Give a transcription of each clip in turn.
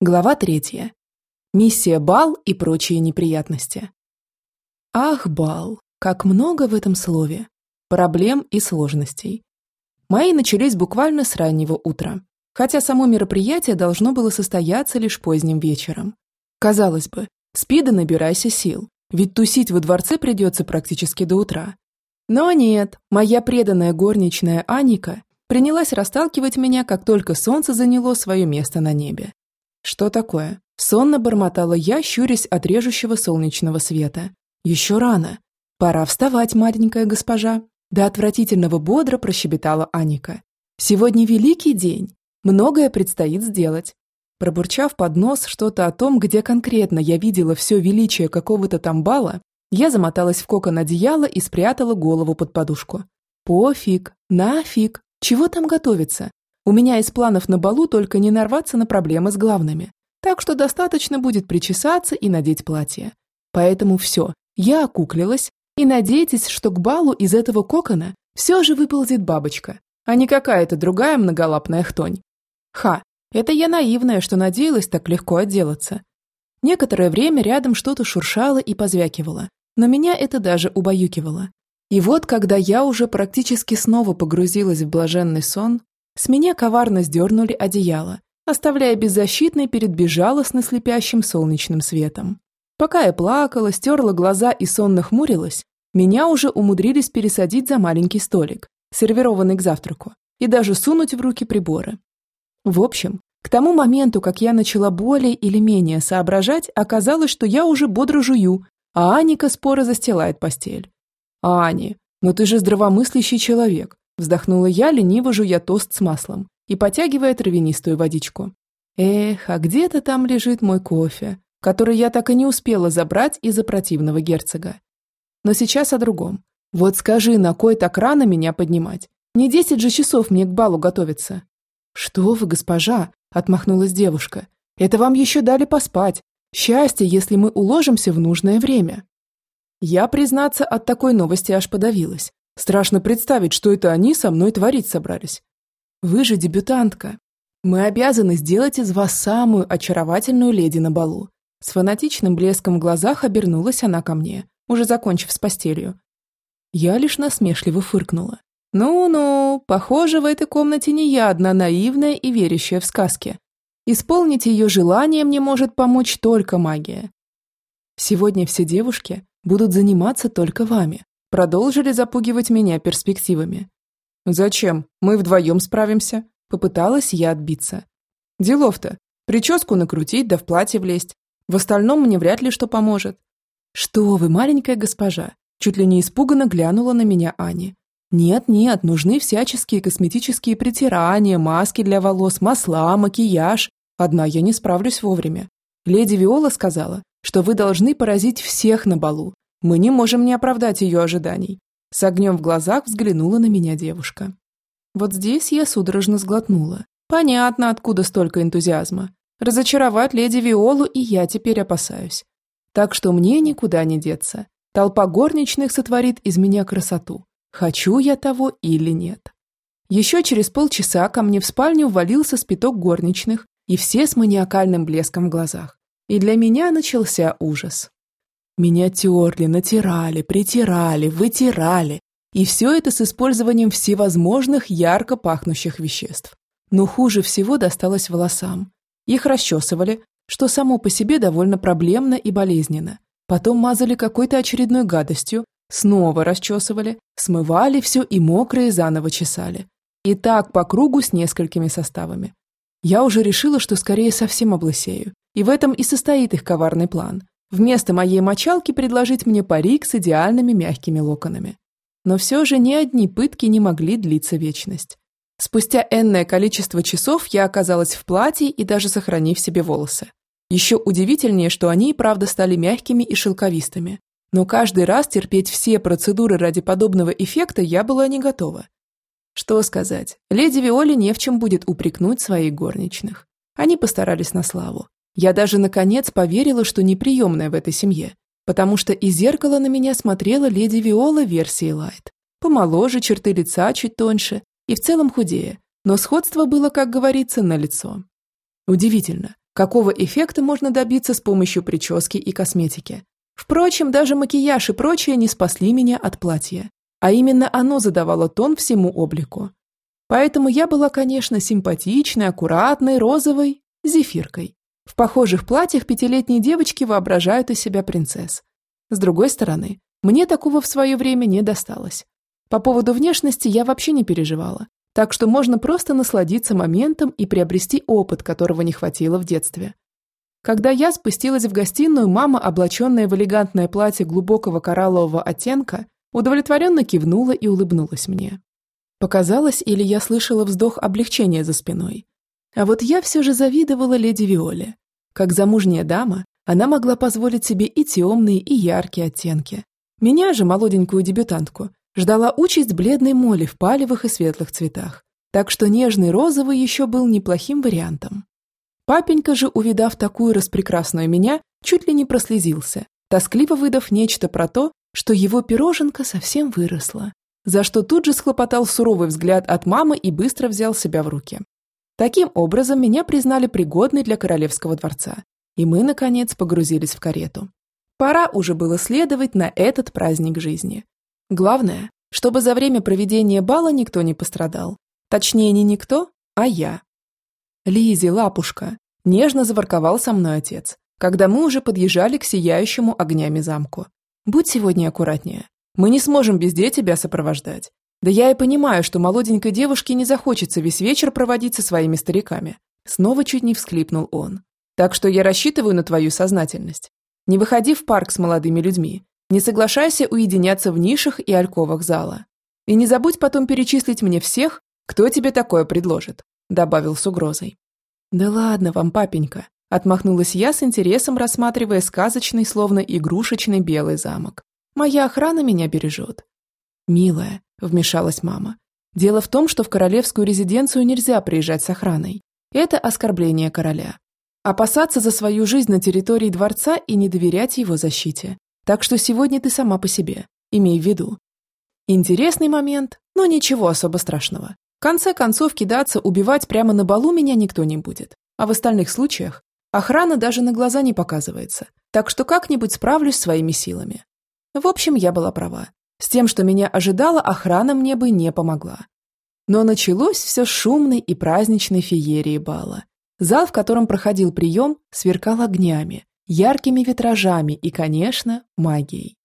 Глава третья. Миссия бал и прочие неприятности. Ах, бал, как много в этом слове. Проблем и сложностей. Мои начались буквально с раннего утра, хотя само мероприятие должно было состояться лишь поздним вечером. Казалось бы, спи да набирайся сил, ведь тусить во дворце придется практически до утра. Но нет, моя преданная горничная Аника принялась расталкивать меня, как только солнце заняло свое место на небе. «Что такое?» Сонно бормотала я, щурясь от режущего солнечного света. «Еще рано. Пора вставать, маленькая госпожа». До отвратительного бодро прощебетала Аника. «Сегодня великий день. Многое предстоит сделать». Пробурчав под нос что-то о том, где конкретно я видела все величие какого-то там бала, я замоталась в кокон одеяла и спрятала голову под подушку. Пофиг, нафиг, чего там готовиться? У меня из планов на балу только не нарваться на проблемы с главными. Так что достаточно будет причесаться и надеть платье. Поэтому все, я окуклилась, и надейтесь, что к балу из этого кокона все же выползет бабочка, а не какая-то другая многолапная хтонь. Ха, это я наивная, что надеялась так легко отделаться. Некоторое время рядом что-то шуршало и позвякивало, но меня это даже убаюкивало. И вот, когда я уже практически снова погрузилась в блаженный сон, с меня коварно сдернули одеяло, оставляя беззащитной перед безжалостно слепящим солнечным светом. Пока я плакала, стерла глаза и сонно хмурилась, меня уже умудрились пересадить за маленький столик, сервированный к завтраку, и даже сунуть в руки приборы. В общем, к тому моменту, как я начала более или менее соображать, оказалось, что я уже бодро жую, а Аника споро застилает постель. «Ани, но ты же здравомыслящий человек. Вздохнула я, лениво жуя тост с маслом и потягивая травянистую водичку. Эх, а где-то там лежит мой кофе, который я так и не успела забрать из-за противного герцога. Но сейчас о другом. Вот скажи, на кой так рано меня поднимать? Не десять же часов мне к балу готовиться. Что вы, госпожа, отмахнулась девушка. Это вам еще дали поспать. Счастье, если мы уложимся в нужное время. Я, признаться, от такой новости аж подавилась. Страшно представить, что это они со мной творить собрались. Вы же дебютантка. Мы обязаны сделать из вас самую очаровательную леди на балу. С фанатичным блеском в глазах обернулась она ко мне, уже закончив с постелью. Я лишь насмешливо фыркнула. «Ну-ну, похоже, в этой комнате не я одна наивная и верящая в сказки. Исполнить ее желание мне может помочь только магия. Сегодня все девушки будут заниматься только вами, Продолжили запугивать меня перспективами. «Зачем? Мы вдвоем справимся», – попыталась я отбиться. «Делов-то. Прическу накрутить да в платье влезть. В остальном мне вряд ли что поможет». «Что вы, маленькая госпожа?» Чуть ли не испуганно глянула на меня Ани. «Нет-нет, нужны всяческие косметические притирания, маски для волос, масла, макияж. Одна я не справлюсь вовремя. Леди Виола сказала, что вы должны поразить всех на балу, мы не можем не оправдать ее ожиданий. С огнем в глазах взглянула на меня девушка. Вот здесь я судорожно сглотнула. Понятно, откуда столько энтузиазма. Разочаровать леди Виолу и я теперь опасаюсь. Так что мне никуда не деться. Толпа горничных сотворит из меня красоту. Хочу я того или нет. Еще через полчаса ко мне в спальню ввалился спиток горничных, и все с маниакальным блеском в глазах. И для меня начался ужас. Меня терли, натирали, притирали, вытирали. И все это с использованием всевозможных ярко пахнущих веществ. Но хуже всего досталось волосам. Их расчесывали, что само по себе довольно проблемно и болезненно. Потом мазали какой-то очередной гадостью, снова расчесывали, смывали все и мокрые заново чесали. И так по кругу с несколькими составами. Я уже решила, что скорее совсем облысею. И в этом и состоит их коварный план. Вместо моей мочалки предложить мне парик с идеальными мягкими локонами. Но все же ни одни пытки не могли длиться вечность. Спустя энное количество часов я оказалась в платье и даже сохранив себе волосы. Еще удивительнее, что они и правда стали мягкими и шелковистыми. Но каждый раз терпеть все процедуры ради подобного эффекта я была не готова. Что сказать, леди Виоле не в чем будет упрекнуть своих горничных. Они постарались на славу. Я даже, наконец, поверила, что неприемная в этой семье, потому что из зеркала на меня смотрела леди Виола версии Лайт. Помоложе, черты лица чуть тоньше и в целом худее, но сходство было, как говорится, на лицо. Удивительно, какого эффекта можно добиться с помощью прически и косметики. Впрочем, даже макияж и прочее не спасли меня от платья, а именно оно задавало тон всему облику. Поэтому я была, конечно, симпатичной, аккуратной, розовой, зефиркой. В похожих платьях пятилетние девочки воображают из себя принцесс. С другой стороны, мне такого в свое время не досталось. По поводу внешности я вообще не переживала, так что можно просто насладиться моментом и приобрести опыт, которого не хватило в детстве. Когда я спустилась в гостиную, мама, облаченная в элегантное платье глубокого кораллового оттенка, удовлетворенно кивнула и улыбнулась мне. Показалось, или я слышала вздох облегчения за спиной. А вот я все же завидовала леди Виоле. Как замужняя дама, она могла позволить себе и темные, и яркие оттенки. Меня же, молоденькую дебютантку, ждала участь бледной моли в палевых и светлых цветах. Так что нежный розовый еще был неплохим вариантом. Папенька же, увидав такую распрекрасную меня, чуть ли не прослезился, тоскливо выдав нечто про то, что его пироженка совсем выросла, за что тут же схлопотал суровый взгляд от мамы и быстро взял себя в руки. Таким образом, меня признали пригодной для королевского дворца, и мы, наконец, погрузились в карету. Пора уже было следовать на этот праздник жизни. Главное, чтобы за время проведения бала никто не пострадал. Точнее, не никто, а я. Лизи, лапушка, нежно заворковал со мной отец, когда мы уже подъезжали к сияющему огнями замку. Будь сегодня аккуратнее. Мы не сможем везде тебя сопровождать. Да я и понимаю, что молоденькой девушке не захочется весь вечер проводить со своими стариками. Снова чуть не всхлипнул он. Так что я рассчитываю на твою сознательность. Не выходи в парк с молодыми людьми. Не соглашайся уединяться в нишах и альковах зала. И не забудь потом перечислить мне всех, кто тебе такое предложит добавил с угрозой. «Да ладно вам, папенька», – отмахнулась я с интересом, рассматривая сказочный, словно игрушечный белый замок. «Моя охрана меня бережет». «Милая», – вмешалась мама, – «дело в том, что в королевскую резиденцию нельзя приезжать с охраной. Это оскорбление короля. Опасаться за свою жизнь на территории дворца и не доверять его защите. Так что сегодня ты сама по себе, имей в виду. Интересный момент, но ничего особо страшного. В конце концов, кидаться, убивать прямо на балу меня никто не будет. А в остальных случаях охрана даже на глаза не показывается, так что как-нибудь справлюсь своими силами. В общем, я была права. С тем, что меня ожидала, охрана мне бы не помогла. Но началось все с шумной и праздничной феерии бала. Зал, в котором проходил прием, сверкал огнями, яркими витражами и, конечно, магией.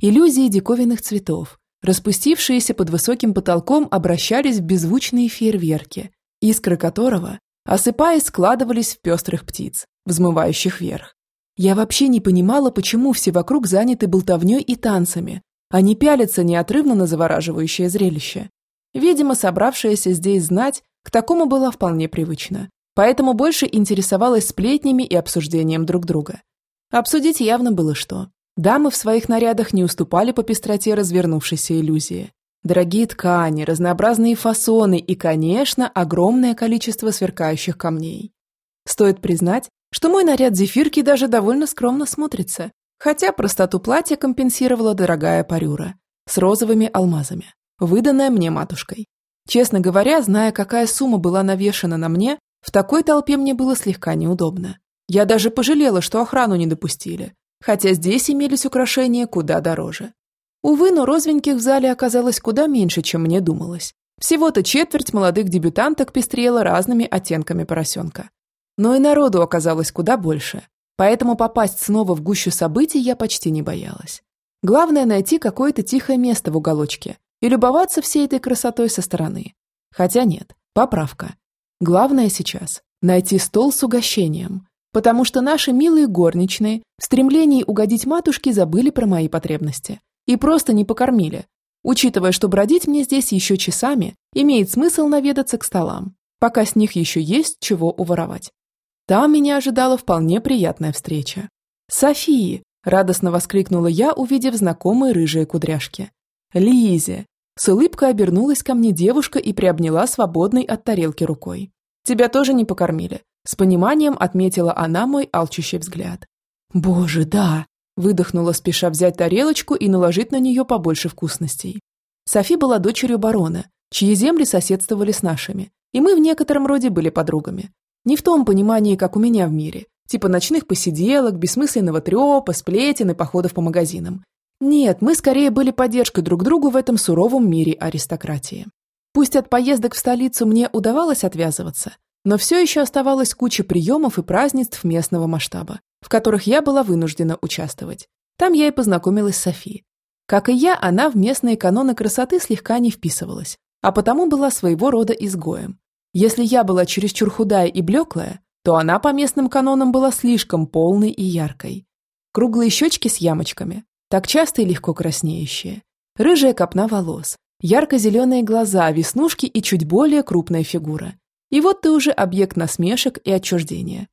Иллюзии диковинных цветов, распустившиеся под высоким потолком, обращались в беззвучные фейерверки, искры которого, осыпаясь, складывались в пестрых птиц, взмывающих вверх. Я вообще не понимала, почему все вокруг заняты болтовней и танцами, не пялятся неотрывно на завораживающее зрелище. Видимо, собравшаяся здесь знать к такому была вполне привычна, поэтому больше интересовалась сплетнями и обсуждением друг друга. Обсудить явно было что. Дамы в своих нарядах не уступали по пестроте развернувшейся иллюзии. Дорогие ткани, разнообразные фасоны и, конечно, огромное количество сверкающих камней. Стоит признать, что мой наряд зефирки даже довольно скромно смотрится, хотя простоту платья компенсировала дорогая парюра с розовыми алмазами, выданная мне матушкой. Честно говоря, зная, какая сумма была навешана на мне, в такой толпе мне было слегка неудобно. Я даже пожалела, что охрану не допустили, хотя здесь имелись украшения куда дороже. Увы, но розовеньких в зале оказалось куда меньше, чем мне думалось. Всего-то четверть молодых дебютанток пестрела разными оттенками поросенка. Но и народу оказалось куда больше, поэтому попасть снова в гущу событий я почти не боялась. Главное найти какое-то тихое место в уголочке и любоваться всей этой красотой со стороны. Хотя нет, поправка. Главное сейчас – найти стол с угощением, потому что наши милые горничные в стремлении угодить матушке забыли про мои потребности и просто не покормили. Учитывая, что бродить мне здесь еще часами, имеет смысл наведаться к столам, пока с них еще есть чего уворовать. Там меня ожидала вполне приятная встреча. «Софии!» – радостно воскликнула я, увидев знакомые рыжие кудряшки. «Лизе!» С улыбкой обернулась ко мне девушка и приобняла свободной от тарелки рукой. «Тебя тоже не покормили?» С пониманием отметила она мой алчущий взгляд. «Боже, да!» – выдохнула, спеша взять тарелочку и наложить на нее побольше вкусностей. Софи была дочерью барона, чьи земли соседствовали с нашими, и мы в некотором роде были подругами. Не в том понимании, как у меня в мире, типа ночных посиделок, бессмысленного трепа, сплетен и походов по магазинам. Нет, мы скорее были поддержкой друг другу в этом суровом мире аристократии. Пусть от поездок в столицу мне удавалось отвязываться, но все еще оставалась куча приемов и празднеств местного масштаба, в которых я была вынуждена участвовать. Там я и познакомилась с Софи. Как и я, она в местные каноны красоты слегка не вписывалась, а потому была своего рода изгоем. Если я была чересчур худая и блеклая, то она по местным канонам была слишком полной и яркой. Круглые щечки с ямочками, так часто и легко краснеющие, рыжая копна волос, ярко-зеленые глаза, веснушки и чуть более крупная фигура. И вот ты уже объект насмешек и отчуждения.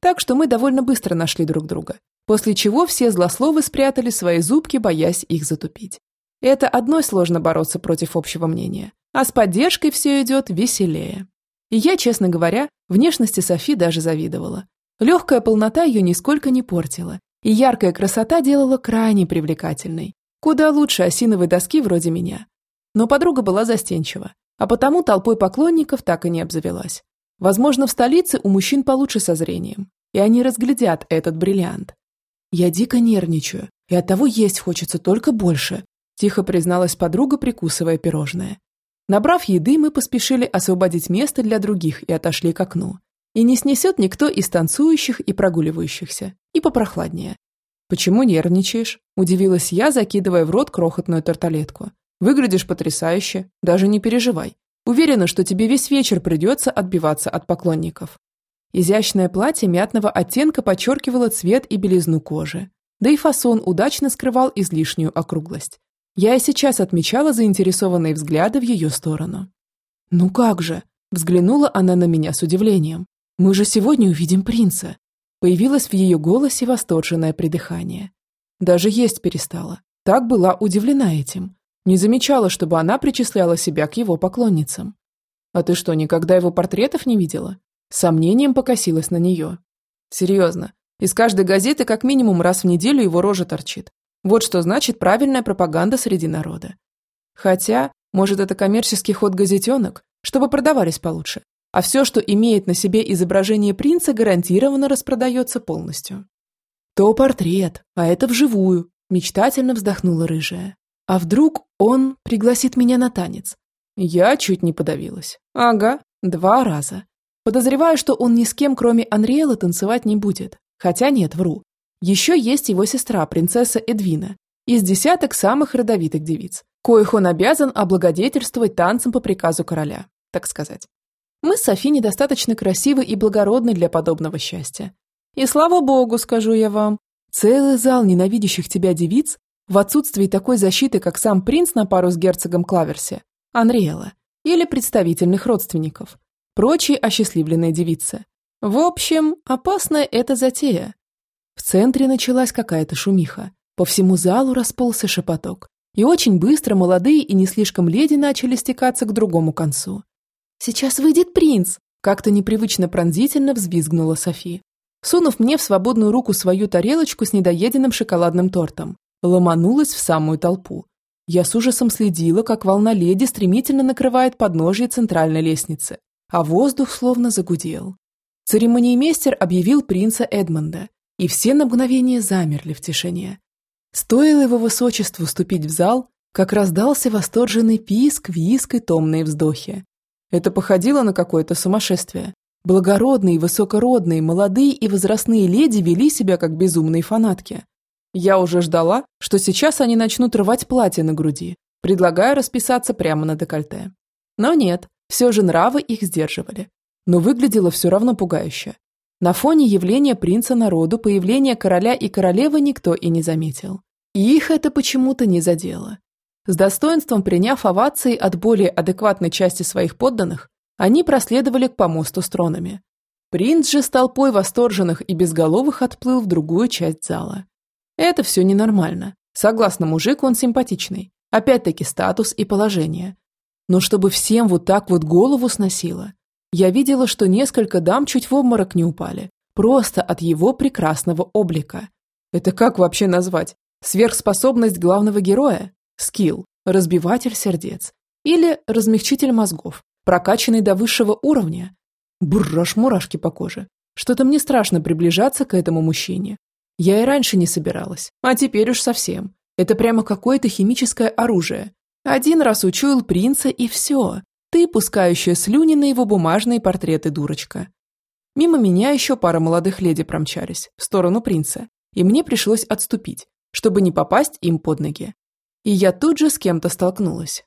Так что мы довольно быстро нашли друг друга, после чего все злословы спрятали свои зубки, боясь их затупить. Это одной сложно бороться против общего мнения, а с поддержкой все идет веселее. И я, честно говоря, внешности Софи даже завидовала. Легкая полнота ее нисколько не портила, и яркая красота делала крайне привлекательной. Куда лучше осиновой доски вроде меня. Но подруга была застенчива, а потому толпой поклонников так и не обзавелась. Возможно, в столице у мужчин получше со зрением, и они разглядят этот бриллиант. Я дико нервничаю, и оттого есть хочется только больше, тихо призналась подруга, прикусывая пирожное. Набрав еды, мы поспешили освободить место для других и отошли к окну. И не снесет никто из танцующих и прогуливающихся. И попрохладнее. «Почему нервничаешь?» – удивилась я, закидывая в рот крохотную тарталетку. «Выглядишь потрясающе. Даже не переживай. Уверена, что тебе весь вечер придется отбиваться от поклонников». Изящное платье мятного оттенка подчеркивало цвет и белизну кожи. Да и фасон удачно скрывал излишнюю округлость. Я и сейчас отмечала заинтересованные взгляды в ее сторону. «Ну как же?» – взглянула она на меня с удивлением. «Мы же сегодня увидим принца». Появилось в ее голосе восторженное придыхание. Даже есть перестала. Так была удивлена этим. Не замечала, чтобы она причисляла себя к его поклонницам. «А ты что, никогда его портретов не видела?» сомнением покосилась на нее. «Серьезно, из каждой газеты как минимум раз в неделю его рожа торчит. Вот что значит правильная пропаганда среди народа. Хотя, может, это коммерческий ход газетенок, чтобы продавались получше. А все, что имеет на себе изображение принца, гарантированно распродается полностью. То портрет, а это вживую, мечтательно вздохнула рыжая. А вдруг он пригласит меня на танец? Я чуть не подавилась. Ага, два раза. Подозреваю, что он ни с кем, кроме Анриэла, танцевать не будет. Хотя нет, вру. Еще есть его сестра, принцесса Эдвина, из десяток самых родовитых девиц, коих он обязан облагодетельствовать танцем по приказу короля, так сказать. Мы с Софи недостаточно красивы и благородны для подобного счастья. И слава богу, скажу я вам, целый зал ненавидящих тебя девиц в отсутствии такой защиты, как сам принц на пару с герцогом Клаверси, Анриэла, или представительных родственников, прочие осчастливленные девицы. В общем, опасная эта затея. В центре началась какая-то шумиха. По всему залу расползся шепоток. И очень быстро молодые и не слишком леди начали стекаться к другому концу. «Сейчас выйдет принц!» Как-то непривычно пронзительно взвизгнула Софи. Сунув мне в свободную руку свою тарелочку с недоеденным шоколадным тортом, ломанулась в самую толпу. Я с ужасом следила, как волна леди стремительно накрывает подножье центральной лестницы, а воздух словно загудел. Церемониймейстер объявил принца Эдмонда, и все на мгновение замерли в тишине. Стоило его высочеству вступить в зал, как раздался восторженный писк, виск и томные вздохи. Это походило на какое-то сумасшествие. Благородные, высокородные, молодые и возрастные леди вели себя как безумные фанатки. Я уже ждала, что сейчас они начнут рвать платье на груди, предлагая расписаться прямо на декольте. Но нет, все же нравы их сдерживали. Но выглядело все равно пугающе. На фоне явления принца народу появление короля и королевы никто и не заметил. И их это почему-то не задело. С достоинством приняв овации от более адекватной части своих подданных, они проследовали к помосту с тронами. Принц же с толпой восторженных и безголовых отплыл в другую часть зала. Это все ненормально. Согласно мужику, он симпатичный. Опять-таки статус и положение. Но чтобы всем вот так вот голову сносило, я видела, что несколько дам чуть в обморок не упали. Просто от его прекрасного облика. Это как вообще назвать? Сверхспособность главного героя? Скилл. Разбиватель сердец. Или размягчитель мозгов, прокачанный до высшего уровня. Бурраш мурашки по коже. Что-то мне страшно приближаться к этому мужчине. Я и раньше не собиралась, а теперь уж совсем. Это прямо какое-то химическое оружие. Один раз учуял принца и все. Ты, пускающая слюни на его бумажные портреты, дурочка. Мимо меня еще пара молодых леди промчались, в сторону принца, и мне пришлось отступить, чтобы не попасть им под ноги. И я тут же с кем-то столкнулась.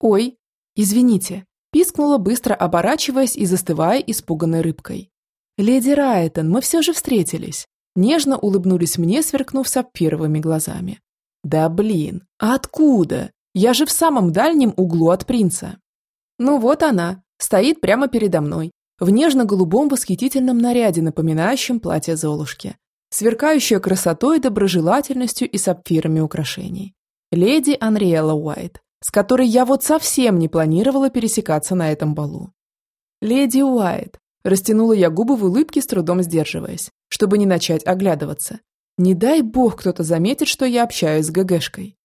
«Ой, извините», пискнула, быстро оборачиваясь и застывая испуганной рыбкой. «Леди Райтон, мы все же встретились», нежно улыбнулись мне, сверкнув сапфировыми глазами. «Да блин, а откуда? Я же в самом дальнем углу от принца». Ну вот она, стоит прямо передо мной, в нежно-голубом восхитительном наряде, напоминающем платье Золушки, сверкающая красотой, доброжелательностью и сапфирами украшений. Леди Анриэла Уайт, с которой я вот совсем не планировала пересекаться на этом балу. «Леди Уайт», растянула я губы в улыбке, с трудом сдерживаясь, чтобы не начать оглядываться. Не дай бог кто-то заметит, что я общаюсь с ГГшкой.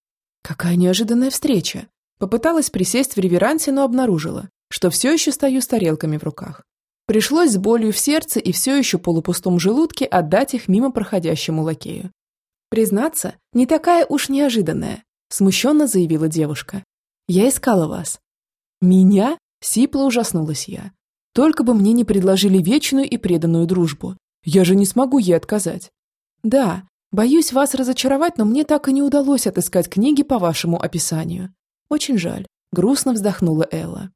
Какая неожиданная встреча. Попыталась присесть в реверансе, но обнаружила, что все еще стою с тарелками в руках. Пришлось с болью в сердце и все еще полупустом желудке отдать их мимо проходящему лакею. Признаться, не такая уж неожиданная, смущенно заявила девушка. «Я искала вас». «Меня?» – сипло ужаснулась я. «Только бы мне не предложили вечную и преданную дружбу. Я же не смогу ей отказать». «Да, боюсь вас разочаровать, но мне так и не удалось отыскать книги по вашему описанию. Очень жаль», – грустно вздохнула Элла.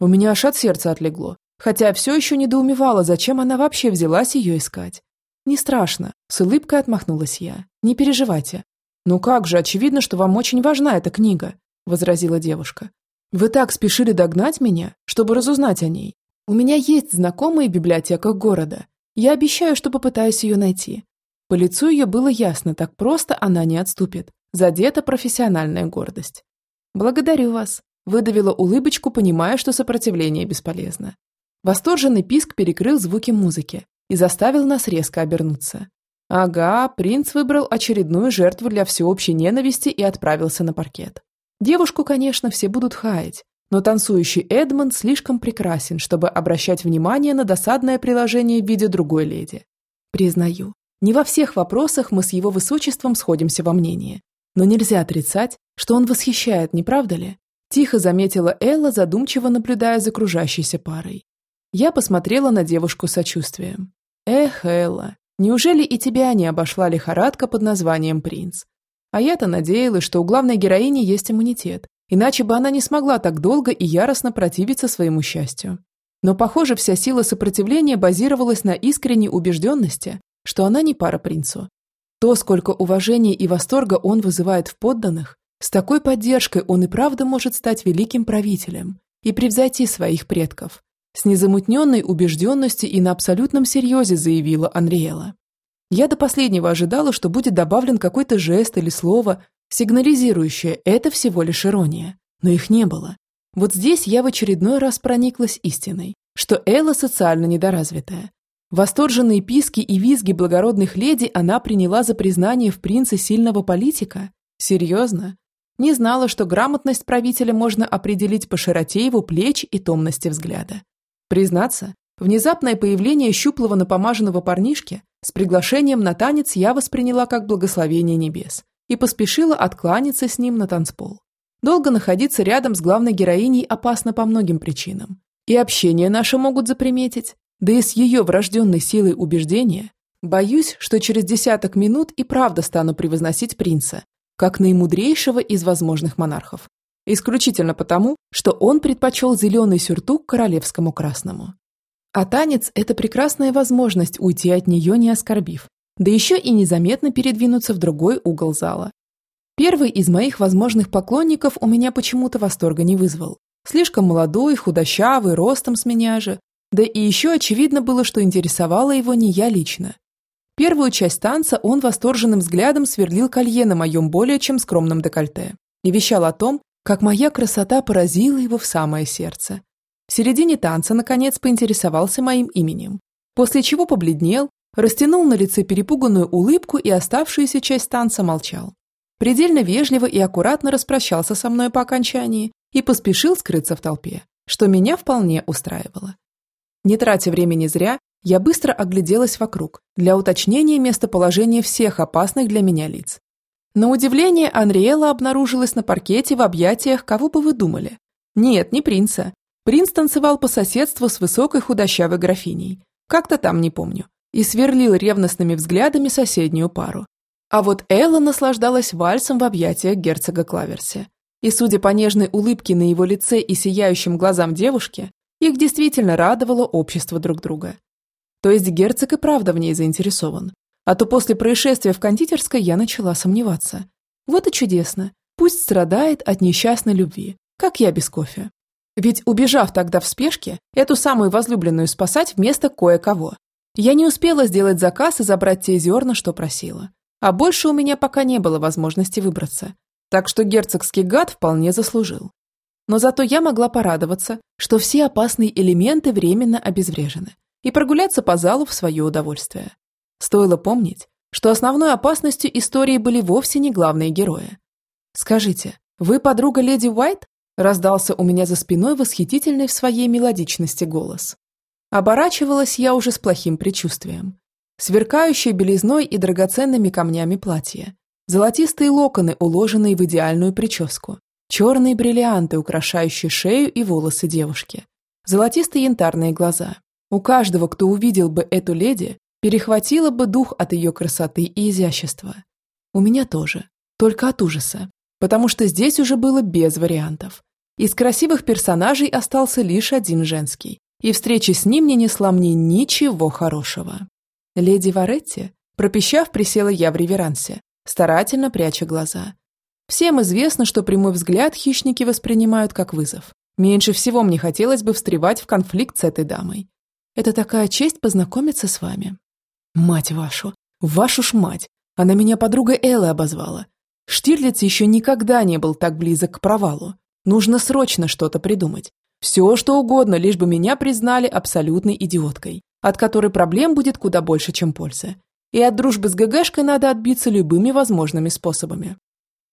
У меня аж от сердца отлегло, хотя все еще недоумевала, зачем она вообще взялась ее искать. «Не страшно», – с улыбкой отмахнулась я. «Не переживайте. «Ну как же, очевидно, что вам очень важна эта книга», – возразила девушка. «Вы так спешили догнать меня, чтобы разузнать о ней. У меня есть знакомые в библиотеках города. Я обещаю, что попытаюсь ее найти». По лицу ее было ясно, так просто она не отступит. Задета профессиональная гордость. «Благодарю вас», – выдавила улыбочку, понимая, что сопротивление бесполезно. Восторженный писк перекрыл звуки музыки и заставил нас резко обернуться. Ага, принц выбрал очередную жертву для всеобщей ненависти и отправился на паркет. Девушку, конечно, все будут хаять, но танцующий Эдмонд слишком прекрасен, чтобы обращать внимание на досадное приложение в виде другой леди. Признаю, не во всех вопросах мы с его высочеством сходимся во мнении, но нельзя отрицать, что он восхищает, не правда ли? Тихо заметила Элла, задумчиво наблюдая за окружающейся парой. Я посмотрела на девушку с сочувствием. Эх, Элла, Неужели и тебя не обошла лихорадка под названием «Принц»? А я-то надеялась, что у главной героини есть иммунитет, иначе бы она не смогла так долго и яростно противиться своему счастью. Но, похоже, вся сила сопротивления базировалась на искренней убежденности, что она не пара принцу. То, сколько уважения и восторга он вызывает в подданных, с такой поддержкой он и правда может стать великим правителем и превзойти своих предков, с незамутненной убежденностью и на абсолютном серьезе заявила Анриэла. Я до последнего ожидала, что будет добавлен какой-то жест или слово, сигнализирующее «это всего лишь ирония». Но их не было. Вот здесь я в очередной раз прониклась истиной, что Элла социально недоразвитая. Восторженные писки и визги благородных леди она приняла за признание в принце сильного политика? Серьезно? Не знала, что грамотность правителя можно определить по широте его плеч и томности взгляда. Признаться, внезапное появление щуплого напомаженного парнишки с приглашением на танец я восприняла как благословение небес и поспешила откланяться с ним на танцпол. Долго находиться рядом с главной героиней опасно по многим причинам. И общение наше могут заприметить, да и с ее врожденной силой убеждения. Боюсь, что через десяток минут и правда стану превозносить принца, как наимудрейшего из возможных монархов. Исключительно потому, что он предпочел зеленый сюртук королевскому красному. А танец – это прекрасная возможность уйти от нее, не оскорбив, да еще и незаметно передвинуться в другой угол зала. Первый из моих возможных поклонников у меня почему-то восторга не вызвал. Слишком молодой, худощавый, ростом с меня же. Да и еще очевидно было, что интересовало его не я лично. Первую часть танца он восторженным взглядом сверлил колье на моем более чем скромном декольте и вещал о том, как моя красота поразила его в самое сердце. В середине танца, наконец, поинтересовался моим именем, после чего побледнел, растянул на лице перепуганную улыбку и оставшуюся часть танца молчал. Предельно вежливо и аккуратно распрощался со мной по окончании и поспешил скрыться в толпе, что меня вполне устраивало. Не тратя времени зря, я быстро огляделась вокруг для уточнения местоположения всех опасных для меня лиц. На удивление, Анриэла обнаружилась на паркете в объятиях, кого бы вы думали. Нет, не принца. Принц танцевал по соседству с высокой худощавой графиней. Как-то там, не помню. И сверлил ревностными взглядами соседнюю пару. А вот Элла наслаждалась вальсом в объятиях герцога Клаверси. И судя по нежной улыбке на его лице и сияющим глазам девушки, их действительно радовало общество друг друга. То есть герцог и правда в ней заинтересован. А то после происшествия в кондитерской я начала сомневаться. Вот и чудесно. Пусть страдает от несчастной любви, как я без кофе. Ведь убежав тогда в спешке, эту самую возлюбленную спасать вместо кое-кого. Я не успела сделать заказ и забрать те зерна, что просила. А больше у меня пока не было возможности выбраться. Так что герцогский гад вполне заслужил. Но зато я могла порадоваться, что все опасные элементы временно обезврежены, и прогуляться по залу в свое удовольствие. Стоило помнить, что основной опасностью истории были вовсе не главные герои. «Скажите, вы подруга леди Уайт?» раздался у меня за спиной восхитительный в своей мелодичности голос. Оборачивалась я уже с плохим предчувствием. Сверкающее белизной и драгоценными камнями платье, золотистые локоны, уложенные в идеальную прическу, черные бриллианты, украшающие шею и волосы девушки, золотистые янтарные глаза. У каждого, кто увидел бы эту леди, Перехватило бы дух от ее красоты и изящества. У меня тоже, только от ужаса, потому что здесь уже было без вариантов. Из красивых персонажей остался лишь один женский, и встреча с ним не несла мне ничего хорошего. Леди Варетти, пропищав, присела я в реверансе, старательно пряча глаза. Всем известно, что прямой взгляд хищники воспринимают как вызов. Меньше всего мне хотелось бы встревать в конфликт с этой дамой. Это такая честь познакомиться с вами. Мать вашу! Вашу ж мать! Она меня подругой Эллы обозвала. Штирлиц еще никогда не был так близок к провалу. Нужно срочно что-то придумать. Все, что угодно, лишь бы меня признали абсолютной идиоткой, от которой проблем будет куда больше, чем пользы. И от дружбы с ГГшкой надо отбиться любыми возможными способами.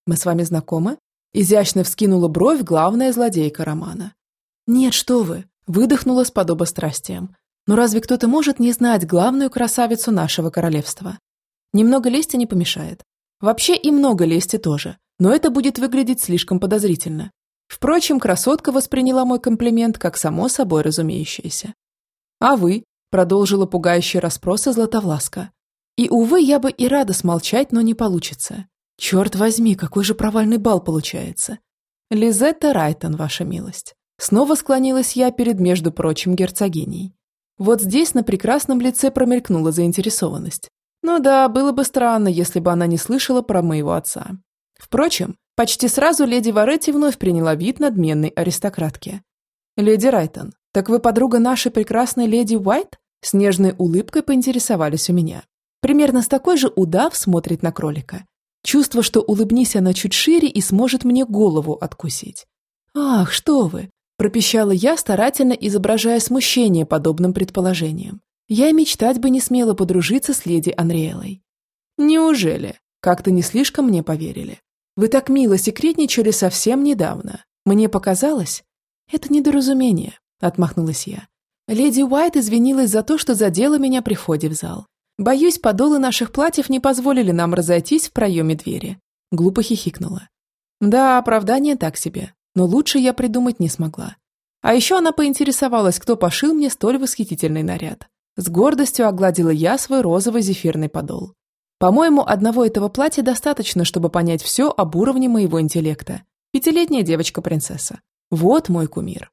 Мы с вами знакомы? Изящно вскинула бровь главная злодейка романа. Нет, что вы, выдохнула с подобострастием. Но разве кто-то может не знать главную красавицу нашего королевства? Немного лести не помешает. Вообще и много лести тоже, но это будет выглядеть слишком подозрительно. Впрочем, красотка восприняла мой комплимент как само собой разумеющееся. «А вы?» – продолжила пугающие расспросы Златовласка. И, увы, я бы и рада смолчать, но не получится. Черт возьми, какой же провальный бал получается. Лизетта Райтон, ваша милость. Снова склонилась я перед, между прочим, герцогиней. Вот здесь на прекрасном лице промелькнула заинтересованность. Ну да, было бы странно, если бы она не слышала про моего отца. Впрочем, почти сразу леди Варетти вновь приняла вид надменной аристократки. «Леди Райтон, так вы подруга нашей прекрасной леди Уайт?» С нежной улыбкой поинтересовались у меня. Примерно с такой же удав смотрит на кролика. Чувство, что улыбнись она чуть шире и сможет мне голову откусить. «Ах, что вы! пропищала я, старательно изображая смущение подобным предположением. Я и мечтать бы не смела подружиться с леди Анриэлой. Неужели? Как-то не слишком мне поверили. Вы так мило секретничали совсем недавно. Мне показалось? Это недоразумение, отмахнулась я. Леди Уайт извинилась за то, что задела меня при входе в зал. Боюсь, подолы наших платьев не позволили нам разойтись в проеме двери. Глупо хихикнула. Да, оправдание так себе но лучше я придумать не смогла. А еще она поинтересовалась, кто пошил мне столь восхитительный наряд. С гордостью огладила я свой розовый зефирный подол. По-моему, одного этого платья достаточно, чтобы понять все об уровне моего интеллекта. Пятилетняя девочка-принцесса. Вот мой кумир.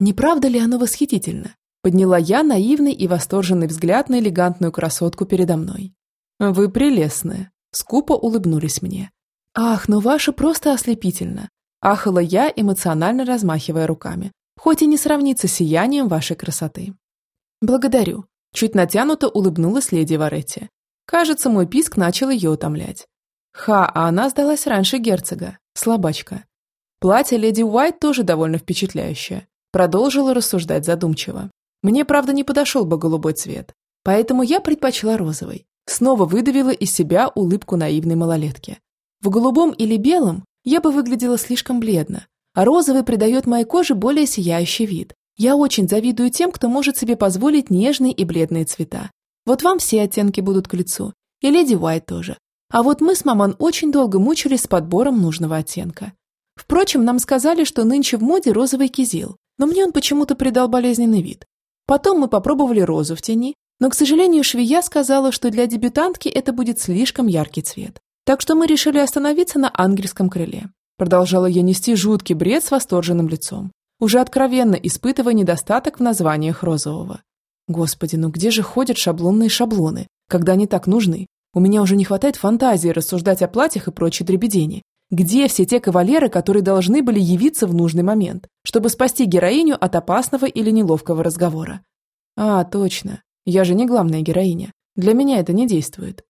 Не правда ли оно восхитительно? Подняла я наивный и восторженный взгляд на элегантную красотку передо мной. Вы прелестная. Скупо улыбнулись мне. Ах, но ваше просто ослепительно. Ахала я, эмоционально размахивая руками. Хоть и не сравнится с сиянием вашей красоты. Благодарю. Чуть натянуто улыбнулась леди Варетти. Кажется, мой писк начал ее утомлять. Ха, а она сдалась раньше герцога. Слабачка. Платье леди Уайт тоже довольно впечатляющее. Продолжила рассуждать задумчиво. Мне, правда, не подошел бы голубой цвет. Поэтому я предпочла розовый. Снова выдавила из себя улыбку наивной малолетки. В голубом или белом я бы выглядела слишком бледно, а розовый придает моей коже более сияющий вид. Я очень завидую тем, кто может себе позволить нежные и бледные цвета. Вот вам все оттенки будут к лицу. И леди Уайт тоже. А вот мы с маман очень долго мучились с подбором нужного оттенка. Впрочем, нам сказали, что нынче в моде розовый кизил, но мне он почему-то придал болезненный вид. Потом мы попробовали розу в тени, но, к сожалению, швея сказала, что для дебютантки это будет слишком яркий цвет. Так что мы решили остановиться на ангельском крыле. Продолжала я нести жуткий бред с восторженным лицом, уже откровенно испытывая недостаток в названиях розового. Господи, ну где же ходят шаблонные шаблоны, когда они так нужны? У меня уже не хватает фантазии рассуждать о платьях и прочей дребедени. Где все те кавалеры, которые должны были явиться в нужный момент, чтобы спасти героиню от опасного или неловкого разговора? А, точно. Я же не главная героиня. Для меня это не действует.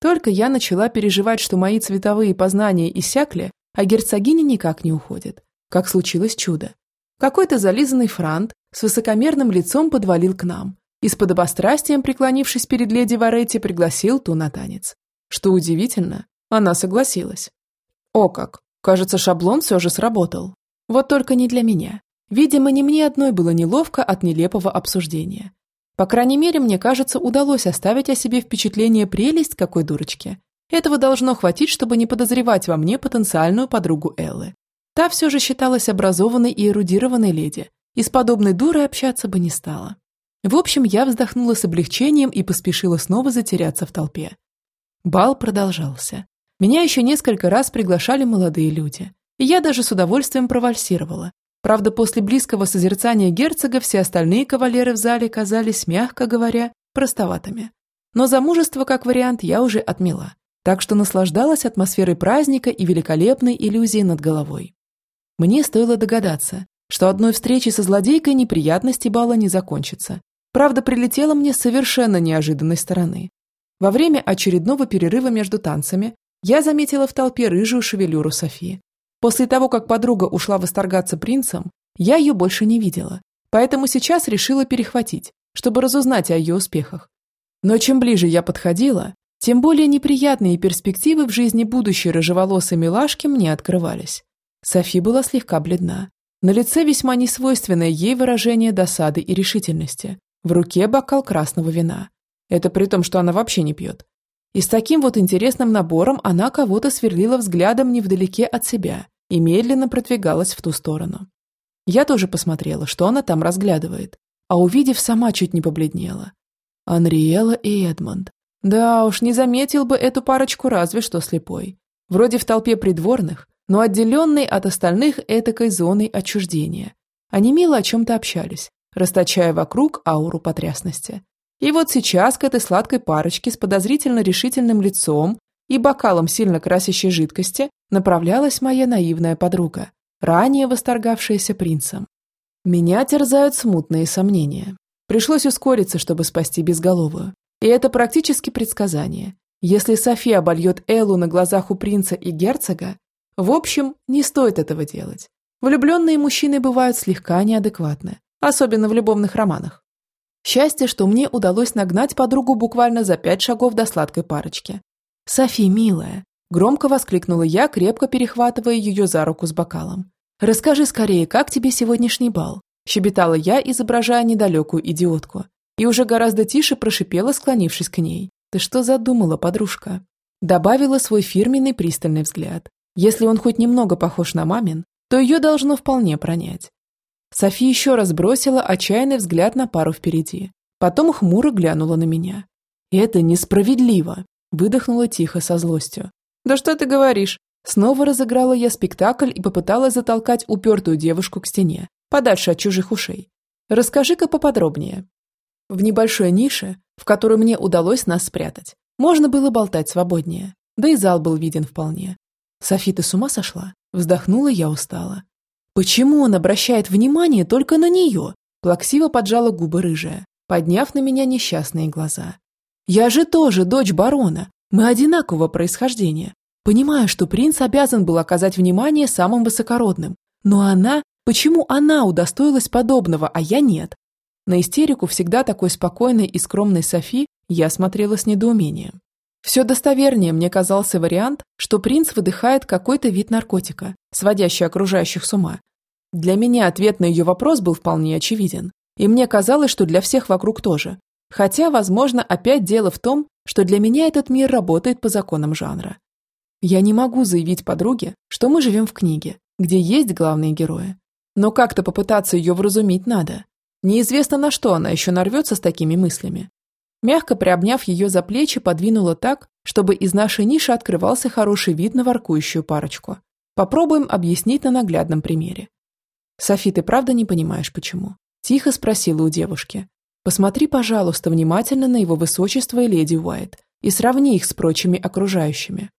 Только я начала переживать, что мои цветовые познания иссякли, а герцогиня никак не уходит. Как случилось чудо. Какой-то зализанный франт с высокомерным лицом подвалил к нам и с подобострастием, преклонившись перед леди Варетти, пригласил ту на танец. Что удивительно, она согласилась. О как! Кажется, шаблон все же сработал. Вот только не для меня. Видимо, не мне одной было неловко от нелепого обсуждения. По крайней мере, мне кажется, удалось оставить о себе впечатление прелесть какой дурочки. Этого должно хватить, чтобы не подозревать во мне потенциальную подругу Эллы. Та все же считалась образованной и эрудированной леди, и с подобной дурой общаться бы не стала. В общем, я вздохнула с облегчением и поспешила снова затеряться в толпе. Бал продолжался. Меня еще несколько раз приглашали молодые люди, и я даже с удовольствием провальсировала. Правда, после близкого созерцания герцога все остальные кавалеры в зале казались, мягко говоря, простоватыми. Но замужество как вариант я уже отмела, так что наслаждалась атмосферой праздника и великолепной иллюзией над головой. Мне стоило догадаться, что одной встречи со злодейкой неприятности бала не закончится. Правда, прилетела мне совершенно неожиданной стороны. Во время очередного перерыва между танцами я заметила в толпе рыжую шевелюру Софии. После того, как подруга ушла восторгаться принцем, я ее больше не видела, поэтому сейчас решила перехватить, чтобы разузнать о ее успехах. Но чем ближе я подходила, тем более неприятные перспективы в жизни будущей рыжеволосой милашки мне открывались. Софи была слегка бледна. На лице весьма несвойственное ей выражение досады и решительности. В руке бокал красного вина. Это при том, что она вообще не пьет. И с таким вот интересным набором она кого-то сверлила взглядом невдалеке от себя и медленно продвигалась в ту сторону. Я тоже посмотрела, что она там разглядывает, а увидев, сама чуть не побледнела. Анриэла и Эдмонд. Да уж, не заметил бы эту парочку разве что слепой. Вроде в толпе придворных, но отделенный от остальных этакой зоной отчуждения. Они мило о чем-то общались, расточая вокруг ауру потрясности. И вот сейчас к этой сладкой парочке с подозрительно решительным лицом и бокалом сильно красящей жидкости направлялась моя наивная подруга, ранее восторгавшаяся принцем. Меня терзают смутные сомнения. Пришлось ускориться, чтобы спасти безголовую. И это практически предсказание. Если София обольет Эллу на глазах у принца и герцога, в общем, не стоит этого делать. Влюбленные мужчины бывают слегка неадекватны, особенно в любовных романах. Счастье, что мне удалось нагнать подругу буквально за пять шагов до сладкой парочки. «Софи, милая!» – громко воскликнула я, крепко перехватывая ее за руку с бокалом. «Расскажи скорее, как тебе сегодняшний бал?» – щебетала я, изображая недалекую идиотку. И уже гораздо тише прошипела, склонившись к ней. «Ты что задумала, подружка?» Добавила свой фирменный пристальный взгляд. Если он хоть немного похож на мамин, то ее должно вполне пронять. София еще раз бросила отчаянный взгляд на пару впереди. Потом хмуро глянула на меня. «Это несправедливо!» Выдохнула тихо со злостью. «Да что ты говоришь?» Снова разыграла я спектакль и попыталась затолкать упертую девушку к стене, подальше от чужих ушей. «Расскажи-ка поподробнее». В небольшой нише, в которой мне удалось нас спрятать, можно было болтать свободнее, да и зал был виден вполне. «Софи, ты с ума сошла?» Вздохнула я устало. Почему он обращает внимание только на нее? Плаксиво поджала губы рыжая, подняв на меня несчастные глаза. Я же тоже дочь барона. Мы одинакового происхождения. Понимаю, что принц обязан был оказать внимание самым высокородным. Но она... Почему она удостоилась подобного, а я нет? На истерику всегда такой спокойной и скромной Софи я смотрела с недоумением. Все достовернее мне казался вариант, что принц выдыхает какой-то вид наркотика, сводящий окружающих с ума. Для меня ответ на ее вопрос был вполне очевиден. И мне казалось, что для всех вокруг тоже. Хотя, возможно, опять дело в том, что для меня этот мир работает по законам жанра. Я не могу заявить подруге, что мы живем в книге, где есть главные герои. Но как-то попытаться ее вразумить надо. Неизвестно, на что она еще нарвется с такими мыслями. Мягко приобняв ее за плечи, подвинула так, чтобы из нашей ниши открывался хороший вид на воркующую парочку. Попробуем объяснить на наглядном примере. «Софи, ты правда не понимаешь, почему?» Тихо спросила у девушки. «Посмотри, пожалуйста, внимательно на его высочество и леди Уайт и сравни их с прочими окружающими.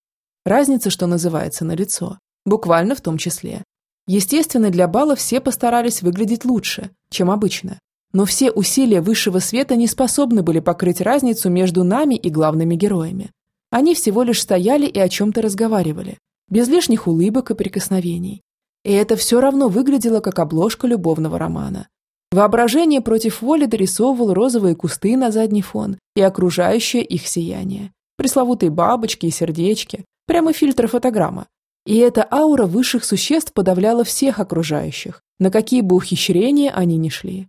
Разница, что называется, на лицо, буквально в том числе. Естественно, для бала все постарались выглядеть лучше, чем обычно. Но все усилия высшего света не способны были покрыть разницу между нами и главными героями. Они всего лишь стояли и о чем-то разговаривали, без лишних улыбок и прикосновений. И это все равно выглядело как обложка любовного романа. Воображение против воли дорисовывал розовые кусты на задний фон и окружающее их сияние. Пресловутые бабочки и сердечки, прямо фильтр фотограмма, и эта аура высших существ подавляла всех окружающих, на какие бы ухищрения они ни шли.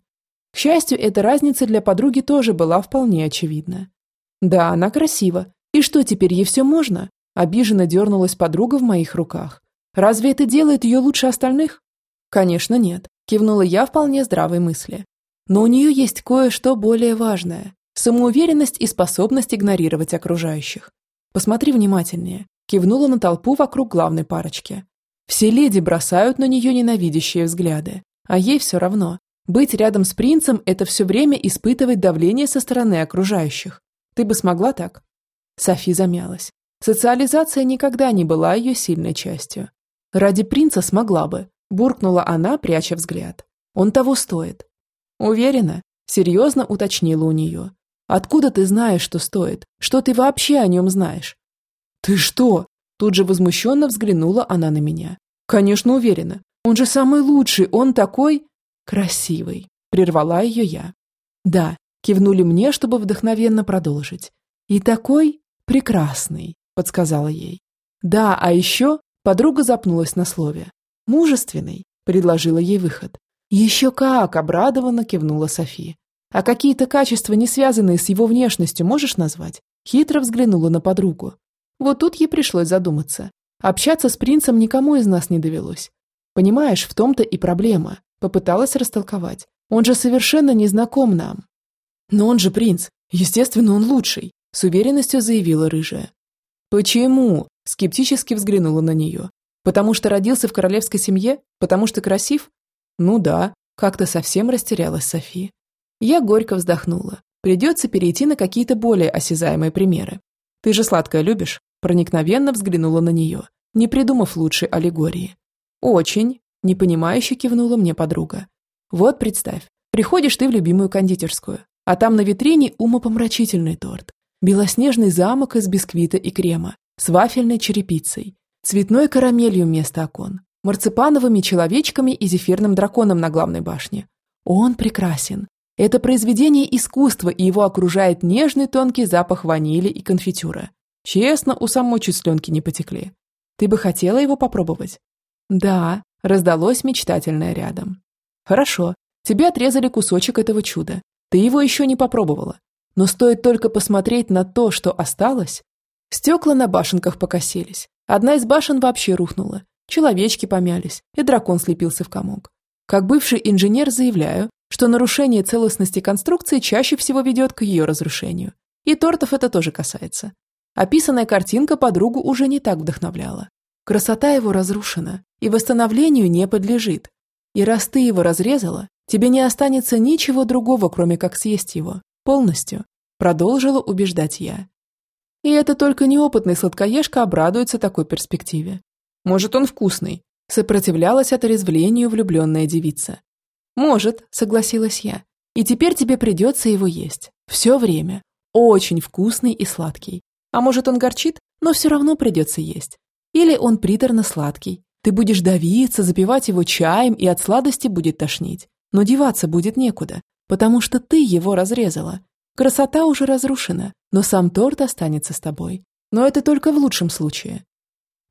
К счастью, эта разница для подруги тоже была вполне очевидна. Да, она красива. И что, теперь ей все можно? Обиженно дернулась подруга в моих руках. Разве это делает ее лучше остальных? Конечно, нет. Кивнула я вполне здравой мысли. Но у нее есть кое-что более важное. Самоуверенность и способность игнорировать окружающих. Посмотри внимательнее кивнула на толпу вокруг главной парочки. Все леди бросают на нее ненавидящие взгляды, а ей все равно. Быть рядом с принцем – это все время испытывать давление со стороны окружающих. Ты бы смогла так? Софи замялась. Социализация никогда не была ее сильной частью. Ради принца смогла бы, буркнула она, пряча взгляд. Он того стоит. Уверена, серьезно уточнила у нее. Откуда ты знаешь, что стоит? Что ты вообще о нем знаешь? «Ты что?» Тут же возмущенно взглянула она на меня. «Конечно, уверена. Он же самый лучший, он такой...» «Красивый», — прервала ее я. «Да», — кивнули мне, чтобы вдохновенно продолжить. «И такой прекрасный», — подсказала ей. «Да, а еще...» — подруга запнулась на слове. «Мужественный», — предложила ей выход. «Еще как!» — обрадованно кивнула София. «А какие-то качества, не связанные с его внешностью, можешь назвать?» Хитро взглянула на подругу. Вот тут ей пришлось задуматься. Общаться с принцем никому из нас не довелось. Понимаешь, в том-то и проблема. Попыталась растолковать. Он же совершенно не знаком нам. Но он же принц. Естественно, он лучший, с уверенностью заявила рыжая. Почему? Скептически взглянула на нее. Потому что родился в королевской семье? Потому что красив? Ну да, как-то совсем растерялась София. Я горько вздохнула. Придется перейти на какие-то более осязаемые примеры. Ты же сладкое любишь? Проникновенно взглянула на нее, не придумав лучшей аллегории. Очень, непонимающе кивнула мне подруга. Вот представь, приходишь ты в любимую кондитерскую, а там на витрине умопомрачительный торт. Белоснежный замок из бисквита и крема, с вафельной черепицей, цветной карамелью вместо окон, марципановыми человечками и зефирным драконом на главной башне. Он прекрасен, это произведение искусства, и его окружает нежный тонкий запах ванили и конфитюра. Честно, у самой чувственки не потекли. Ты бы хотела его попробовать? Да, раздалось мечтательное рядом. Хорошо, тебе отрезали кусочек этого чуда. Ты его еще не попробовала. Но стоит только посмотреть на то, что осталось. Стекла на башенках покосились. Одна из башен вообще рухнула. Человечки помялись, и дракон слепился в комок. Как бывший инженер заявляю, что нарушение целостности конструкции чаще всего ведет к ее разрушению. И тортов это тоже касается. Описанная картинка подругу уже не так вдохновляла. Красота его разрушена и восстановлению не подлежит. И раз ты его разрезала, тебе не останется ничего другого, кроме как съесть его. Полностью. Продолжила убеждать я. И это только неопытный сладкоежка обрадуется такой перспективе. Может, он вкусный. Сопротивлялась отрезвлению влюбленная девица. «Может», — согласилась я. «И теперь тебе придется его есть. Все время. Очень вкусный и сладкий. А может, он горчит, но все равно придется есть. Или он приторно-сладкий. Ты будешь давиться, запивать его чаем, и от сладости будет тошнить. Но деваться будет некуда, потому что ты его разрезала. Красота уже разрушена, но сам торт останется с тобой. Но это только в лучшем случае.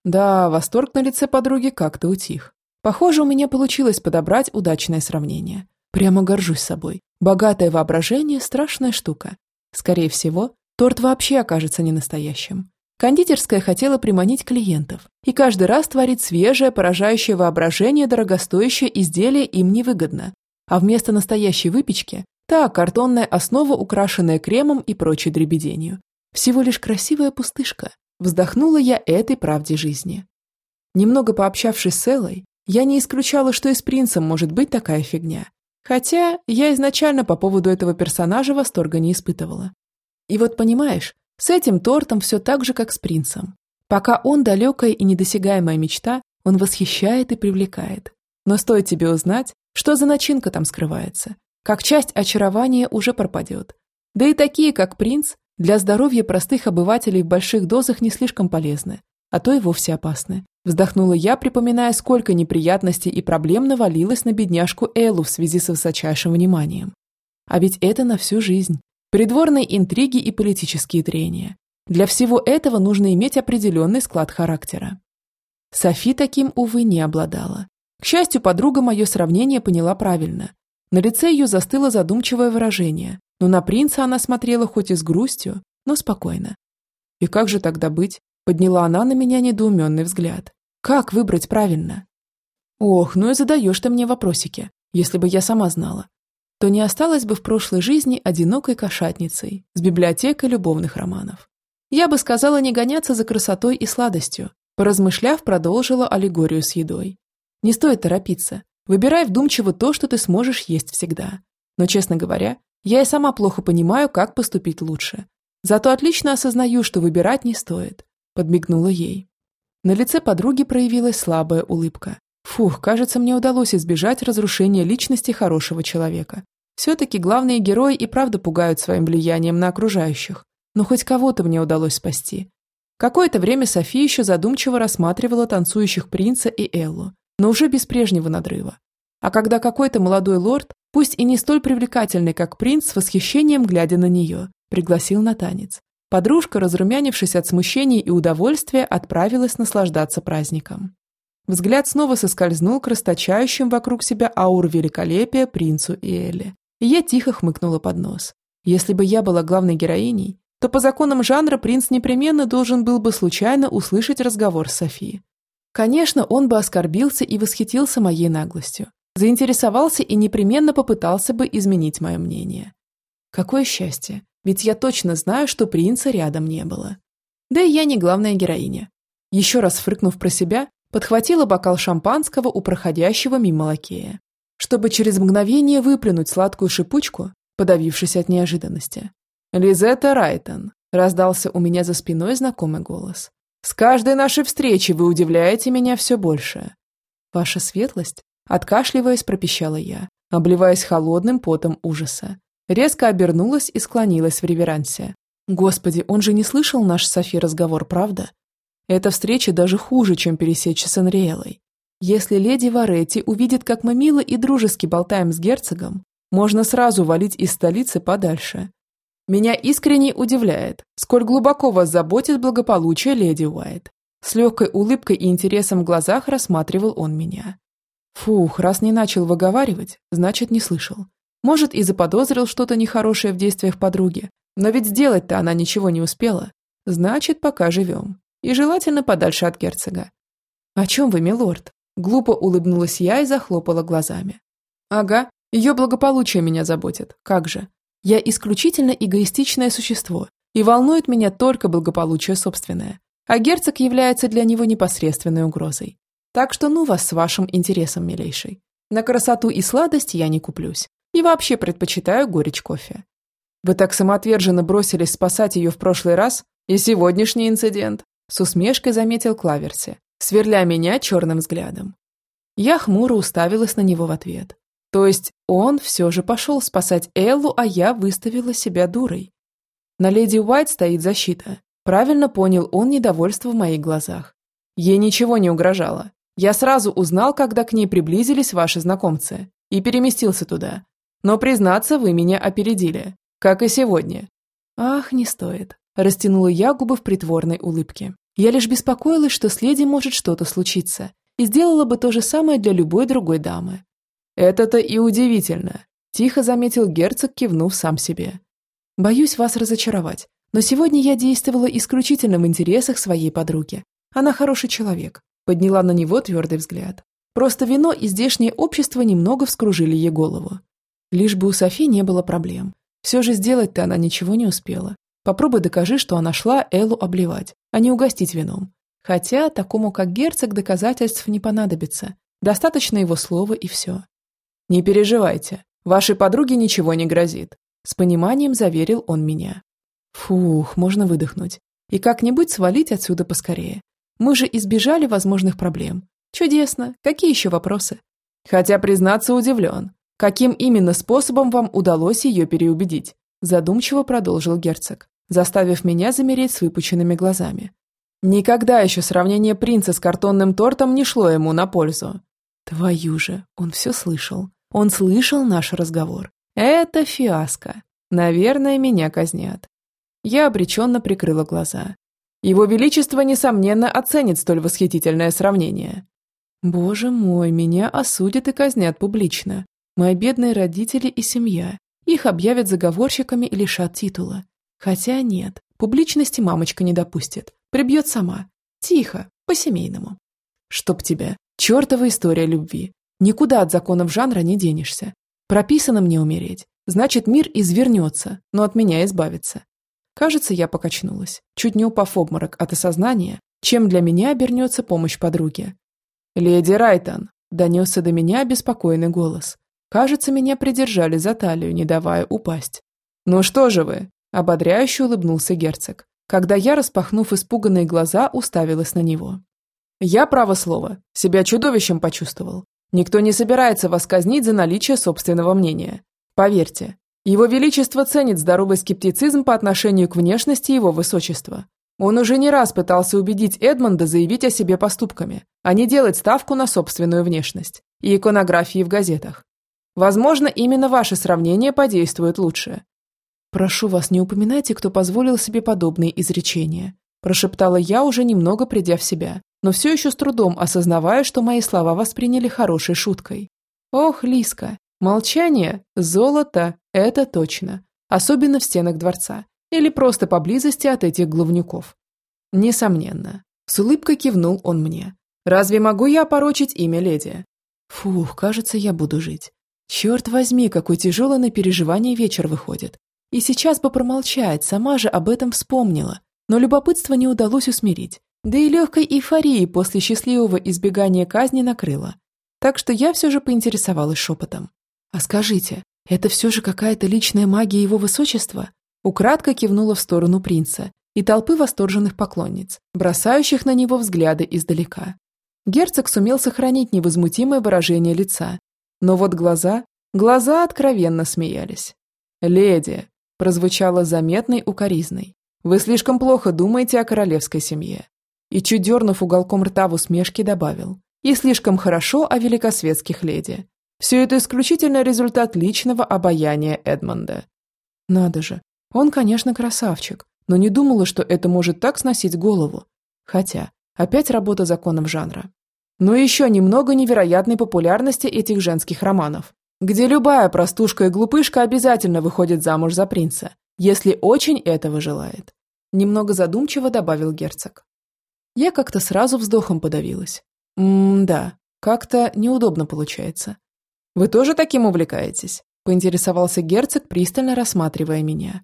Да, восторг на лице подруги как-то утих. Похоже, у меня получилось подобрать удачное сравнение. Прямо горжусь собой. Богатое воображение – страшная штука. Скорее всего, торт вообще окажется не настоящим. Кондитерская хотела приманить клиентов, и каждый раз творить свежее, поражающее воображение дорогостоящее изделие им невыгодно. А вместо настоящей выпечки – та картонная основа, украшенная кремом и прочей дребеденью. Всего лишь красивая пустышка. Вздохнула я этой правде жизни. Немного пообщавшись с Эллой, я не исключала, что и с принцем может быть такая фигня. Хотя я изначально по поводу этого персонажа восторга не испытывала. И вот понимаешь, с этим тортом все так же, как с принцем. Пока он далекая и недосягаемая мечта, он восхищает и привлекает. Но стоит тебе узнать, что за начинка там скрывается, как часть очарования уже пропадет. Да и такие, как принц, для здоровья простых обывателей в больших дозах не слишком полезны, а то и вовсе опасны. Вздохнула я, припоминая, сколько неприятностей и проблем навалилось на бедняжку Эллу в связи с высочайшим вниманием. А ведь это на всю жизнь. Придворные интриги и политические трения. Для всего этого нужно иметь определенный склад характера. Софи таким, увы, не обладала. К счастью, подруга мое сравнение поняла правильно. На лице ее застыло задумчивое выражение, но на принца она смотрела хоть и с грустью, но спокойно. И как же тогда быть? Подняла она на меня недоуменный взгляд. Как выбрать правильно? Ох, ну и задаешь ты мне вопросики. Если бы я сама знала, то не осталась бы в прошлой жизни одинокой кошатницей с библиотекой любовных романов. Я бы сказала не гоняться за красотой и сладостью. Поразмышляв, продолжила аллегорию с едой. Не стоит торопиться. Выбирай вдумчиво то, что ты сможешь есть всегда. Но, честно говоря, я и сама плохо понимаю, как поступить лучше. Зато отлично осознаю, что выбирать не стоит подмигнула ей. На лице подруги проявилась слабая улыбка. Фух, кажется, мне удалось избежать разрушения личности хорошего человека. Все-таки главные герои и правда пугают своим влиянием на окружающих. Но хоть кого-то мне удалось спасти. Какое-то время София еще задумчиво рассматривала танцующих принца и Эллу, но уже без прежнего надрыва. А когда какой-то молодой лорд, пусть и не столь привлекательный, как принц, с восхищением глядя на нее, пригласил на танец, Подружка, разрумянившись от смущения и удовольствия, отправилась наслаждаться праздником. Взгляд снова соскользнул к расточающим вокруг себя аур великолепия принцу и Элли. И я тихо хмыкнула под нос. Если бы я была главной героиней, то по законам жанра принц непременно должен был бы случайно услышать разговор с Софией. Конечно, он бы оскорбился и восхитился моей наглостью, заинтересовался и непременно попытался бы изменить мое мнение. Какое счастье, ведь я точно знаю, что принца рядом не было. Да и я не главная героиня. Еще раз фрыкнув про себя, подхватила бокал шампанского у проходящего мимо лакея, чтобы через мгновение выплюнуть сладкую шипучку, подавившись от неожиданности. «Лизетта Райтон», – раздался у меня за спиной знакомый голос. «С каждой нашей встречи вы удивляете меня все больше». «Ваша светлость?» – откашливаясь, пропищала я, обливаясь холодным потом ужаса. Резко обернулась и склонилась в реверансе. Господи, он же не слышал наш с Софи разговор, правда? Эта встреча даже хуже, чем пересечься с Анриэлой. Если леди Варетти увидит, как мы мило и дружески болтаем с герцогом, можно сразу валить из столицы подальше. Меня искренне удивляет, сколь глубоко вас заботит благополучие леди Уайт. С легкой улыбкой и интересом в глазах рассматривал он меня. Фух, раз не начал выговаривать, значит не слышал. Может, и заподозрил что-то нехорошее в действиях подруги. Но ведь сделать-то она ничего не успела. Значит, пока живем. И желательно подальше от герцога. «О чем вы, милорд?» Глупо улыбнулась я и захлопала глазами. «Ага, ее благополучие меня заботит. Как же? Я исключительно эгоистичное существо, и волнует меня только благополучие собственное. А герцог является для него непосредственной угрозой. Так что ну вас с вашим интересом, милейший. На красоту и сладость я не куплюсь. И вообще предпочитаю горечь кофе. Вы так самоотверженно бросились спасать ее в прошлый раз, и сегодняшний инцидент, с усмешкой заметил Клаверси, сверля меня черным взглядом. Я хмуро уставилась на него в ответ. То есть он все же пошел спасать Эллу, а я выставила себя дурой. На леди Уайт стоит защита. Правильно понял он недовольство в моих глазах. Ей ничего не угрожало. Я сразу узнал, когда к ней приблизились ваши знакомцы, и переместился туда. Но, признаться, вы меня опередили, как и сегодня». «Ах, не стоит», – растянула я губы в притворной улыбке. Я лишь беспокоилась, что с леди может что-то случиться, и сделала бы то же самое для любой другой дамы. Это-то и удивительно, тихо заметил герцог, кивнув сам себе. Боюсь вас разочаровать, но сегодня я действовала исключительно в интересах своей подруги. Она хороший человек, подняла на него твердый взгляд. Просто вино и здешнее общество немного вскружили ей голову. Лишь бы у Софи не было проблем. Все же сделать-то она ничего не успела. Попробуй докажи, что она шла Эллу обливать, а не угостить вином. Хотя такому, как герцог, доказательств не понадобится. Достаточно его слова и все. «Не переживайте, вашей подруге ничего не грозит», с пониманием заверил он меня. Фух, можно выдохнуть. И как-нибудь свалить отсюда поскорее. Мы же избежали возможных проблем. Чудесно. Какие еще вопросы? Хотя, признаться, удивлен. Каким именно способом вам удалось ее переубедить? Задумчиво продолжил герцог, заставив меня замереть с выпученными глазами. Никогда еще сравнение принца с картонным тортом не шло ему на пользу. Твою же, он все слышал. Он слышал наш разговор. Это фиаско. Наверное, меня казнят. Я обреченно прикрыла глаза. Его Величество, несомненно, оценит столь восхитительное сравнение. Боже мой, меня осудят и казнят публично. Мои бедные родители и семья. Их объявят заговорщиками и лишат титула. Хотя нет, публичности мамочка не допустит. Прибьет сама. Тихо, по-семейному. Чтоб тебя. Чертова история любви. Никуда от законов жанра не денешься. Прописано мне умереть. Значит, мир извернется, но от меня избавится. Кажется, я покачнулась, чуть не упав обморок от осознания, чем для меня обернется помощь подруге. «Леди Райтон!» – донесся до меня обеспокоенный голос. Кажется, меня придержали за талию, не давая упасть. «Ну что же вы?» – ободряюще улыбнулся герцог, когда я, распахнув испуганные глаза, уставилась на него. Я, право слово, себя чудовищем почувствовал. Никто не собирается вас казнить за наличие собственного мнения. Поверьте, его Величество ценит здоровый скептицизм по отношению к внешности его высочества. Он уже не раз пытался убедить Эдмонда заявить о себе поступками, а не делать ставку на собственную внешность и иконографии в газетах. Возможно, именно ваше сравнение подействует лучше. «Прошу вас, не упоминайте, кто позволил себе подобные изречения», прошептала я, уже немного придя в себя, но все еще с трудом осознавая, что мои слова восприняли хорошей шуткой. «Ох, Лиска, молчание – золото, это точно, особенно в стенах дворца или просто поблизости от этих главнюков». «Несомненно», – с улыбкой кивнул он мне. «Разве могу я опорочить имя леди?» «Фух, кажется, я буду жить. Черт возьми, какой тяжелый на переживание вечер выходит. И сейчас бы промолчать, сама же об этом вспомнила. Но любопытство не удалось усмирить. Да и легкой эйфории после счастливого избегания казни накрыло. Так что я все же поинтересовалась шепотом. «А скажите, это все же какая-то личная магия его высочества?» Украдко кивнула в сторону принца и толпы восторженных поклонниц, бросающих на него взгляды издалека. Герцог сумел сохранить невозмутимое выражение лица, но вот глаза, глаза откровенно смеялись. «Леди!» – прозвучало заметной укоризной. «Вы слишком плохо думаете о королевской семье и, чуть дернув уголком рта в усмешке, добавил. И слишком хорошо о великосветских леди. Все это исключительно результат личного обаяния Эдмонда. Надо же, он, конечно, красавчик, но не думала, что это может так сносить голову. Хотя, опять работа законов жанра. Но еще немного невероятной популярности этих женских романов, где любая простушка и глупышка обязательно выходит замуж за принца, если очень этого желает. Немного задумчиво добавил герцог. Я как-то сразу вздохом подавилась. М-да, как-то неудобно получается. Вы тоже таким увлекаетесь? Поинтересовался герцог, пристально рассматривая меня.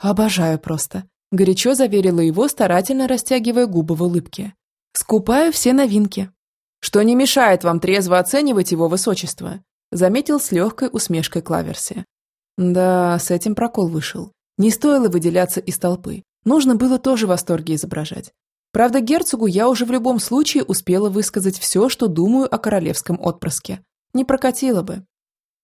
Обожаю просто. Горячо заверила его, старательно растягивая губы в улыбке. Скупаю все новинки. Что не мешает вам трезво оценивать его высочество? Заметил с легкой усмешкой Клаверси. Да, с этим прокол вышел. Не стоило выделяться из толпы. Нужно было тоже восторги изображать. Правда, герцогу я уже в любом случае успела высказать все, что думаю о королевском отпрыске. Не прокатило бы.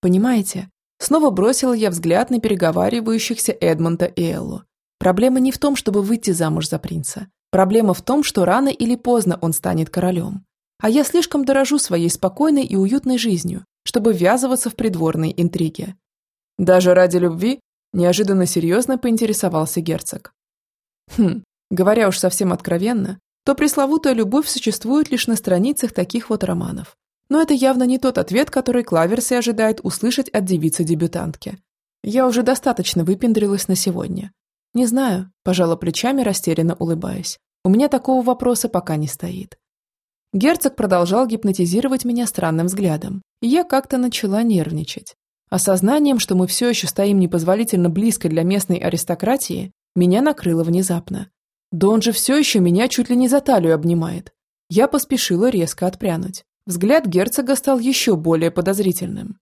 Понимаете? Снова бросила я взгляд на переговаривающихся Эдмонта и Эллу. Проблема не в том, чтобы выйти замуж за принца. Проблема в том, что рано или поздно он станет королем. А я слишком дорожу своей спокойной и уютной жизнью, чтобы ввязываться в придворные интриги. Даже ради любви неожиданно серьезно поинтересовался герцог. Хм, Говоря уж совсем откровенно, то пресловутая любовь существует лишь на страницах таких вот романов. Но это явно не тот ответ, который Клаверси ожидает услышать от девицы-дебютантки. Я уже достаточно выпендрилась на сегодня. Не знаю, пожала плечами, растерянно улыбаясь. У меня такого вопроса пока не стоит. Герцог продолжал гипнотизировать меня странным взглядом, и я как-то начала нервничать. Осознанием, что мы все еще стоим непозволительно близко для местной аристократии, меня накрыло внезапно. Да он же все еще меня чуть ли не за талию обнимает. Я поспешила резко отпрянуть. Взгляд герцога стал еще более подозрительным.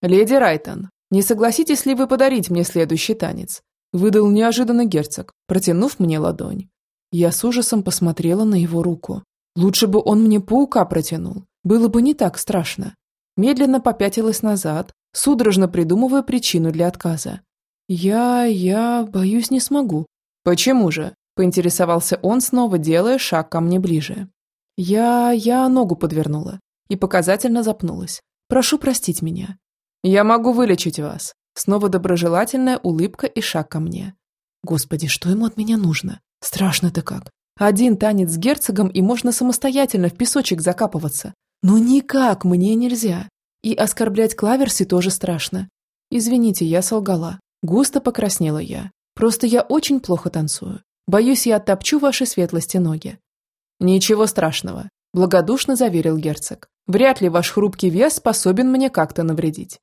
«Леди Райтон, не согласитесь ли вы подарить мне следующий танец?» Выдал неожиданно герцог, протянув мне ладонь. Я с ужасом посмотрела на его руку. Лучше бы он мне паука протянул. Было бы не так страшно. Медленно попятилась назад, судорожно придумывая причину для отказа. «Я... я... боюсь, не смогу». «Почему же?» – поинтересовался он, снова делая шаг ко мне ближе. «Я... я ногу подвернула и показательно запнулась. Прошу простить меня». «Я могу вылечить вас». Снова доброжелательная улыбка и шаг ко мне. Господи, что ему от меня нужно? Страшно-то как. Один танец с герцогом, и можно самостоятельно в песочек закапываться. Но никак мне нельзя. И оскорблять Клаверси тоже страшно. Извините, я солгала. Густо покраснела я. Просто я очень плохо танцую. Боюсь, я оттопчу ваши светлости ноги. Ничего страшного, благодушно заверил герцог. Вряд ли ваш хрупкий вес способен мне как-то навредить.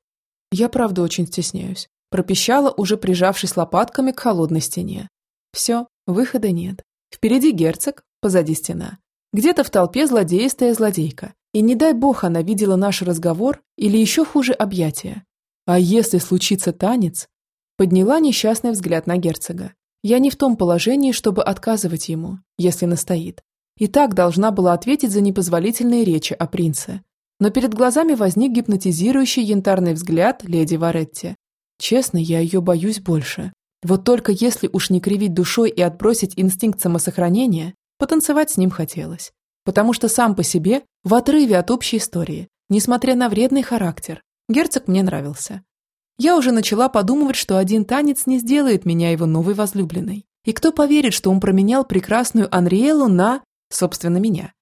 Я правда очень стесняюсь. Пропищала, уже прижавшись лопатками к холодной стене. Все, выхода нет. Впереди герцог, позади стена. Где-то в толпе злодеистая злодейка. И не дай бог она видела наш разговор или еще хуже объятия. А если случится танец? Подняла несчастный взгляд на герцога. Я не в том положении, чтобы отказывать ему, если настоит. И так должна была ответить за непозволительные речи о принце. Но перед глазами возник гипнотизирующий янтарный взгляд леди Варетти. Честно, я ее боюсь больше. Вот только если уж не кривить душой и отбросить инстинкт самосохранения, потанцевать с ним хотелось. Потому что сам по себе в отрыве от общей истории, несмотря на вредный характер, герцог мне нравился. Я уже начала подумывать, что один танец не сделает меня его новой возлюбленной. И кто поверит, что он променял прекрасную Анриэлу на, собственно, меня?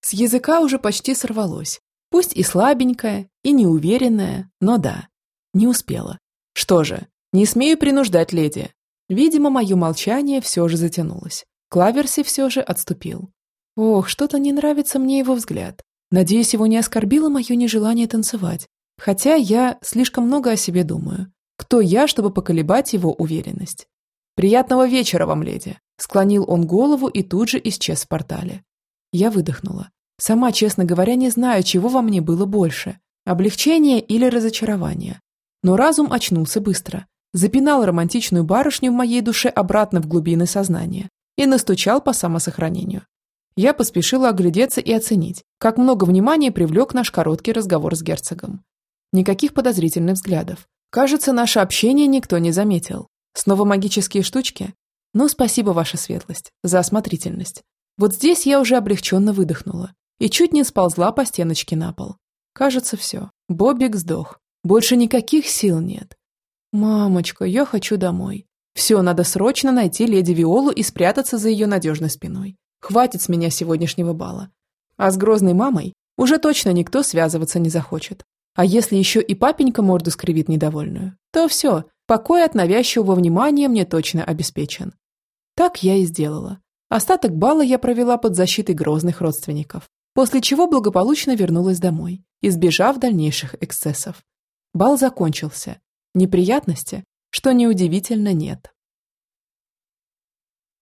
С языка уже почти сорвалось. Пусть и слабенькая, и неуверенная, но да, не успела. Что же, не смею принуждать леди. Видимо, мое молчание все же затянулось. Клаверси все же отступил. Ох, что-то не нравится мне его взгляд. Надеюсь, его не оскорбило мое нежелание танцевать. Хотя я слишком много о себе думаю. Кто я, чтобы поколебать его уверенность? «Приятного вечера вам, леди!» Склонил он голову и тут же исчез в портале. Я выдохнула. Сама, честно говоря, не знаю, чего во мне было больше – облегчение или разочарование. Но разум очнулся быстро запинал романтичную барышню в моей душе обратно в глубины сознания и настучал по самосохранению. Я поспешила оглядеться и оценить, как много внимания привлек наш короткий разговор с герцогом. Никаких подозрительных взглядов. Кажется, наше общение никто не заметил. Снова магические штучки? Ну, спасибо, ваша светлость, за осмотрительность. Вот здесь я уже облегченно выдохнула и чуть не сползла по стеночке на пол. Кажется, все. Бобик сдох. Больше никаких сил нет. «Мамочка, я хочу домой. Все, надо срочно найти леди Виолу и спрятаться за ее надежной спиной. Хватит с меня сегодняшнего бала. А с грозной мамой уже точно никто связываться не захочет. А если еще и папенька морду скривит недовольную, то все, покой от навязчивого внимания мне точно обеспечен. Так я и сделала. Остаток бала я провела под защитой грозных родственников, после чего благополучно вернулась домой, избежав дальнейших эксцессов. Бал закончился, Неприятности, что неудивительно, нет.